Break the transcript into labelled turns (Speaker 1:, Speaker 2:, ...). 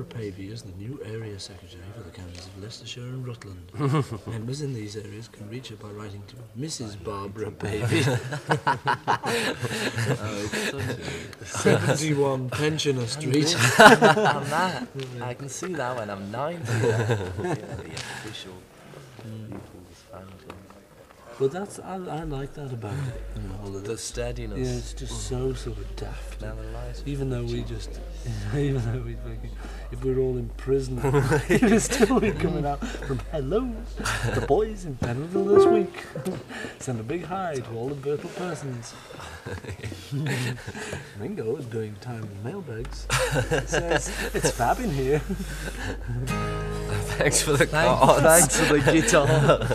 Speaker 1: Barbara Pavey is the new Area Secretary for the counties of Leicestershire and Rutland. Members in these areas can reach her by writing to Mrs. Barbara Pavey.
Speaker 2: oh,
Speaker 1: 71 Pensioner Street.
Speaker 2: I'm that. I can see that when I'm 90. The official mm.
Speaker 1: But that's I, I like that about it. You know, all of
Speaker 2: The
Speaker 1: this.
Speaker 2: steadiness.
Speaker 1: Yeah, it's just so sort of daft.
Speaker 2: Never lies.
Speaker 1: Even though we just, even though we fucking, if we're all in prison, it's still be coming out from hello, the boys in Pentonville this week. Send a big hi to all the Beatle persons. Ringo is doing time in mailbags. Says it's fab in here.
Speaker 2: Thanks for the
Speaker 1: Thank-
Speaker 2: cards. Thanks for the guitar.